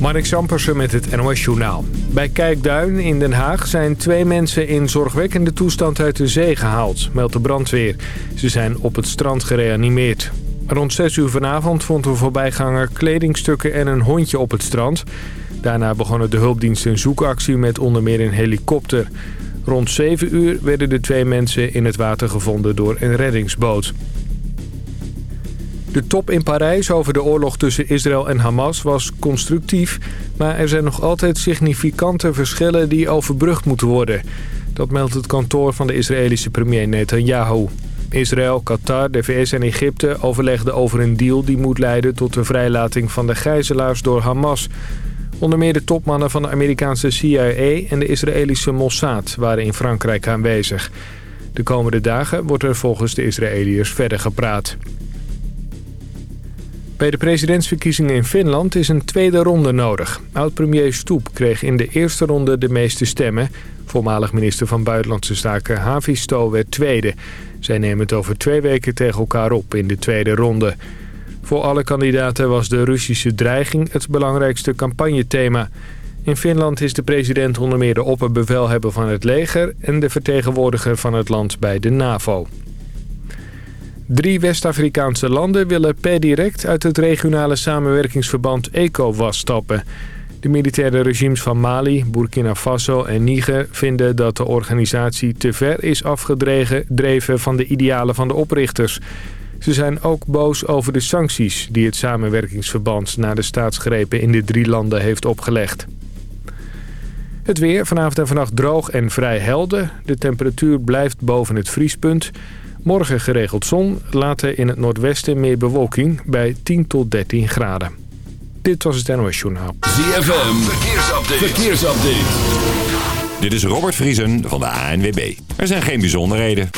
Mark Sampersen met het NOS Journaal. Bij Kijkduin in Den Haag zijn twee mensen in zorgwekkende toestand uit de zee gehaald, meldt de brandweer. Ze zijn op het strand gereanimeerd. Rond 6 uur vanavond vond een voorbijganger kledingstukken en een hondje op het strand. Daarna begonnen de hulpdiensten een zoekactie met onder meer een helikopter. Rond 7 uur werden de twee mensen in het water gevonden door een reddingsboot. De top in Parijs over de oorlog tussen Israël en Hamas was constructief... maar er zijn nog altijd significante verschillen die overbrugd moeten worden. Dat meldt het kantoor van de Israëlische premier Netanyahu. Israël, Qatar, de VS en Egypte overlegden over een deal... die moet leiden tot de vrijlating van de gijzelaars door Hamas... Onder meer de topmannen van de Amerikaanse CIA en de Israëlische Mossad waren in Frankrijk aanwezig. De komende dagen wordt er volgens de Israëliërs verder gepraat. Bij de presidentsverkiezingen in Finland is een tweede ronde nodig. Oud-premier Stoep kreeg in de eerste ronde de meeste stemmen. Voormalig minister van Buitenlandse Zaken Havisto werd tweede. Zij nemen het over twee weken tegen elkaar op in de tweede ronde. Voor alle kandidaten was de Russische dreiging het belangrijkste campagnethema. In Finland is de president onder meer de opperbevelhebber van het leger... en de vertegenwoordiger van het land bij de NAVO. Drie West-Afrikaanse landen willen per direct uit het regionale samenwerkingsverband ECOWAS stappen. De militaire regimes van Mali, Burkina Faso en Niger vinden dat de organisatie te ver is afgedreven van de idealen van de oprichters. Ze zijn ook boos over de sancties die het samenwerkingsverband na de staatsgrepen in de drie landen heeft opgelegd. Het weer vanavond en vannacht droog en vrij helder. De temperatuur blijft boven het vriespunt. Morgen geregeld zon, later in het noordwesten meer bewolking bij 10 tot 13 graden. Dit was het NOS Journaal. ZFM, verkeersupdate. verkeersupdate. Dit is Robert Vriesen van de ANWB. Er zijn geen bijzonderheden.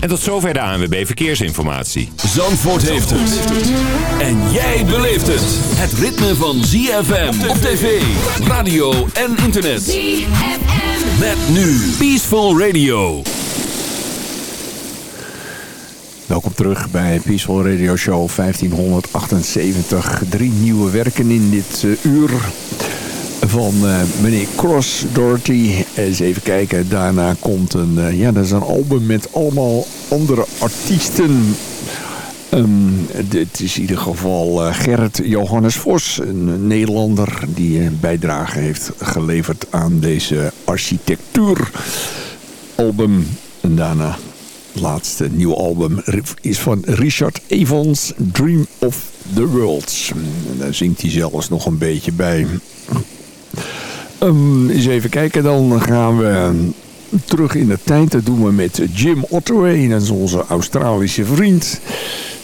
En tot zover de ANWB Verkeersinformatie. Zandvoort heeft het. En jij beleeft het. Het ritme van ZFM op tv, radio en internet. ZFM. Met nu Peaceful Radio. Welkom terug bij Peaceful Radio Show 1578. Drie nieuwe werken in dit uh, uur van uh, meneer Cross Doherty. Eens even kijken. Daarna komt een, uh, ja, dat is een album met allemaal andere artiesten. Um, dit is in ieder geval Gerrit Johannes Vos, een Nederlander die een bijdrage heeft geleverd aan deze architectuuralbum. En daarna laatste nieuwe album is van Richard Evans, Dream of the Worlds. Daar zingt hij zelfs nog een beetje bij. Um, eens even kijken, dan gaan we terug in de tijd. Dat doen we met Jim Ottaway, dat is onze Australische vriend.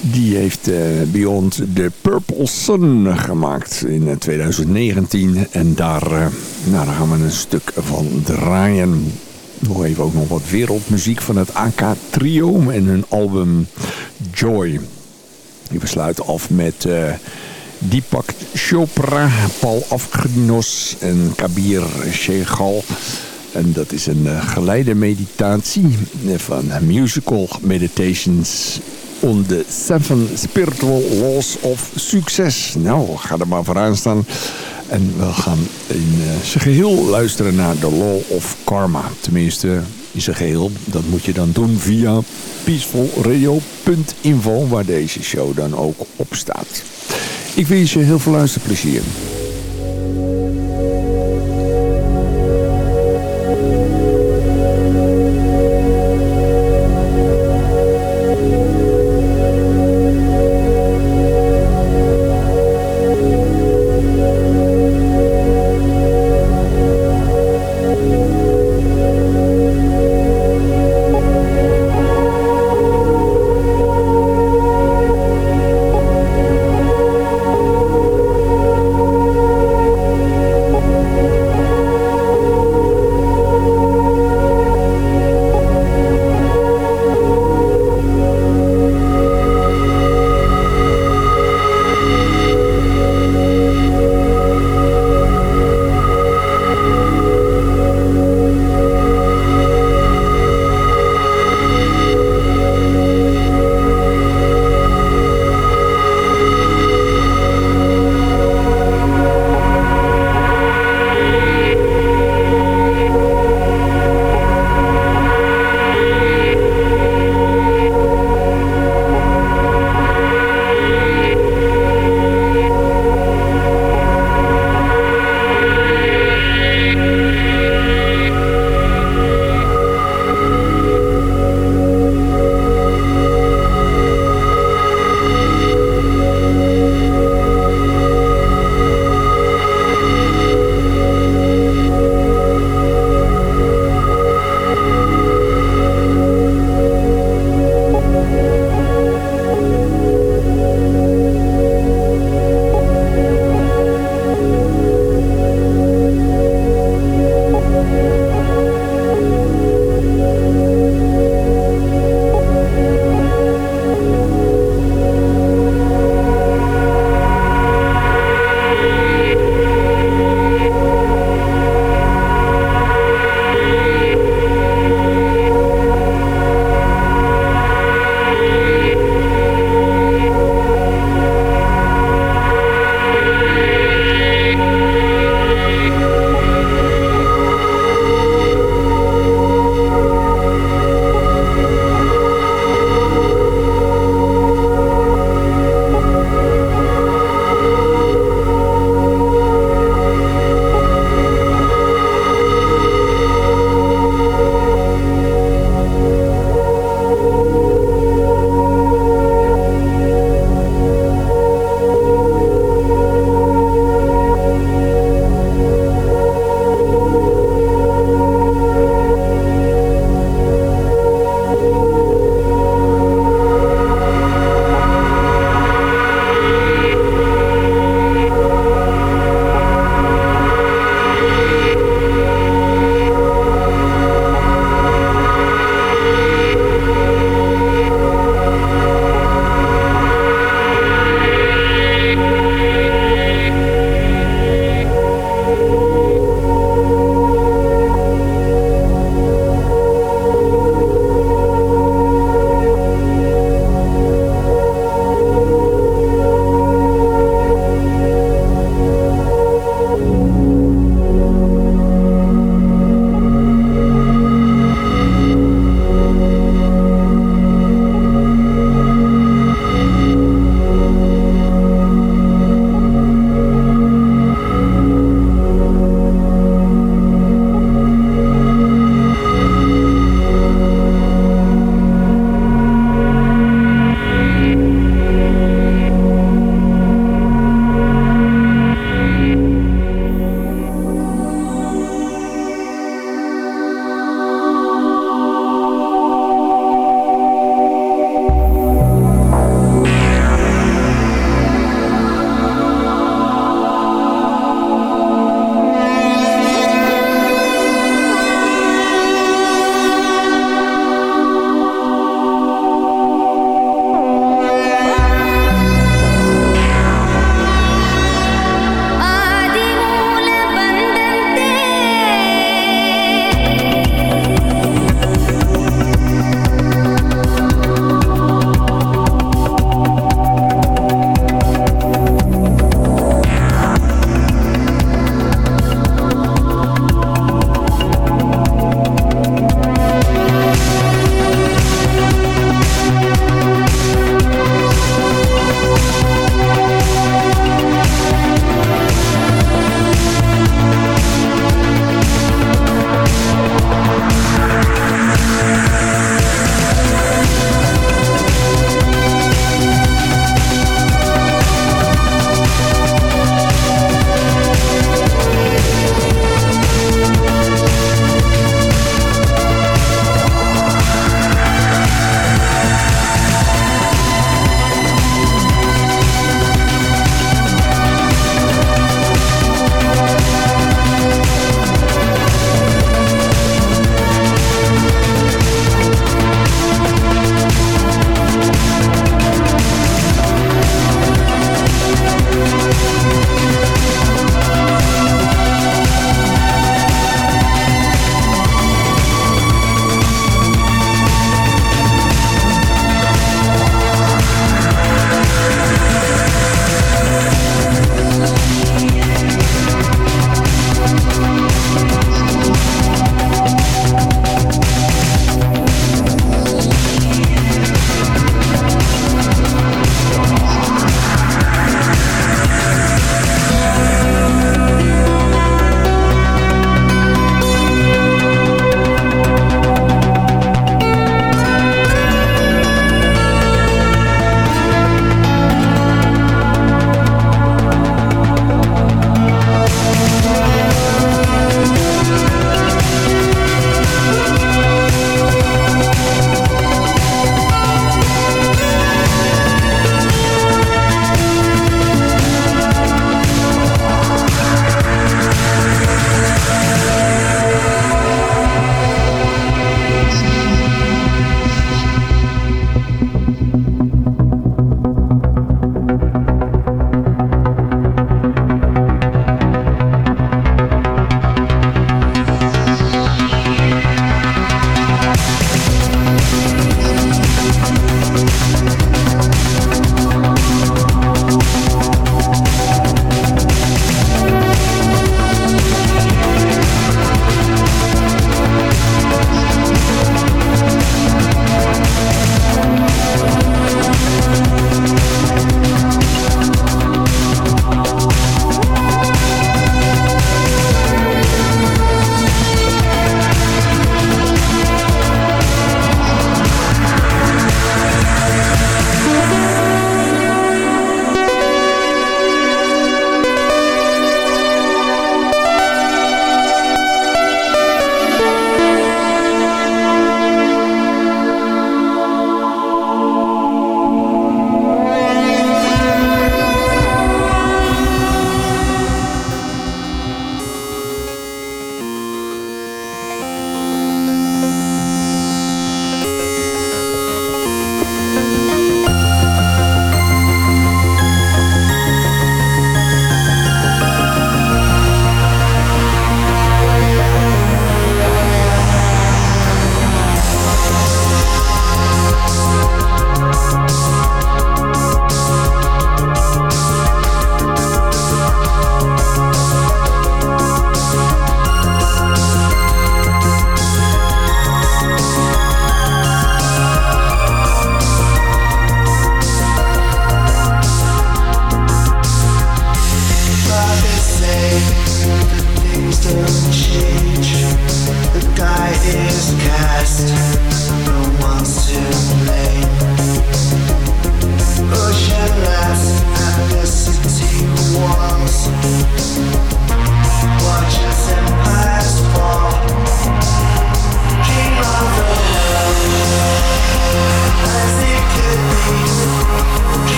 Die heeft uh, Beyond the Purple Sun gemaakt in 2019. En daar, uh, nou, daar gaan we een stuk van draaien. Nog even ook nog wat wereldmuziek van het AK Trio en hun album Joy. Die besluiten af met... Uh, Deepak Chopra, Paul Afgrinos en Kabir Sheghal. En dat is een uh, geleide meditatie van Musical Meditations on the Seven Spiritual Laws of Success. Nou, ga er maar vooraan staan. En we gaan in uh, zijn geheel luisteren naar The Law of Karma. Tenminste, in zijn geheel. Dat moet je dan doen via peacefulradio.info, waar deze show dan ook op staat. Ik wens je heel veel luisterplezier.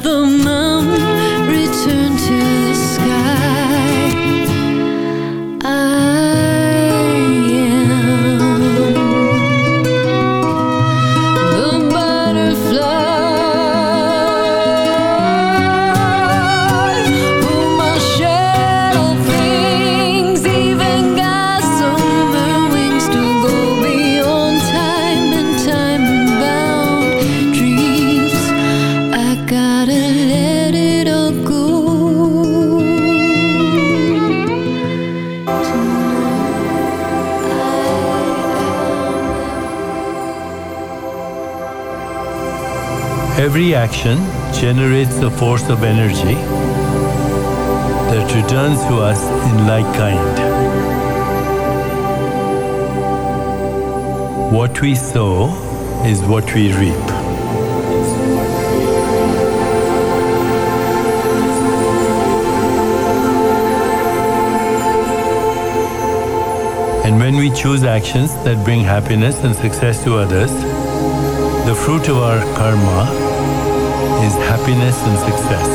The mountain action generates a force of energy that returns to us in like kind. What we sow is what we reap. And when we choose actions that bring happiness and success to others, the fruit of our karma is happiness and success.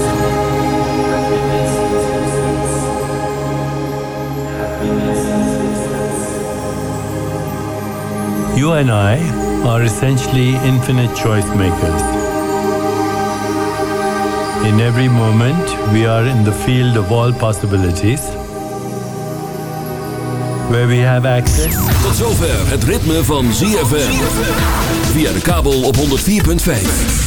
You and I are essentially infinite choice makers. In every moment, we are in the field of all possibilities, where we have access Tot zover het ritme van ZFM. Via de kabel op 104.5.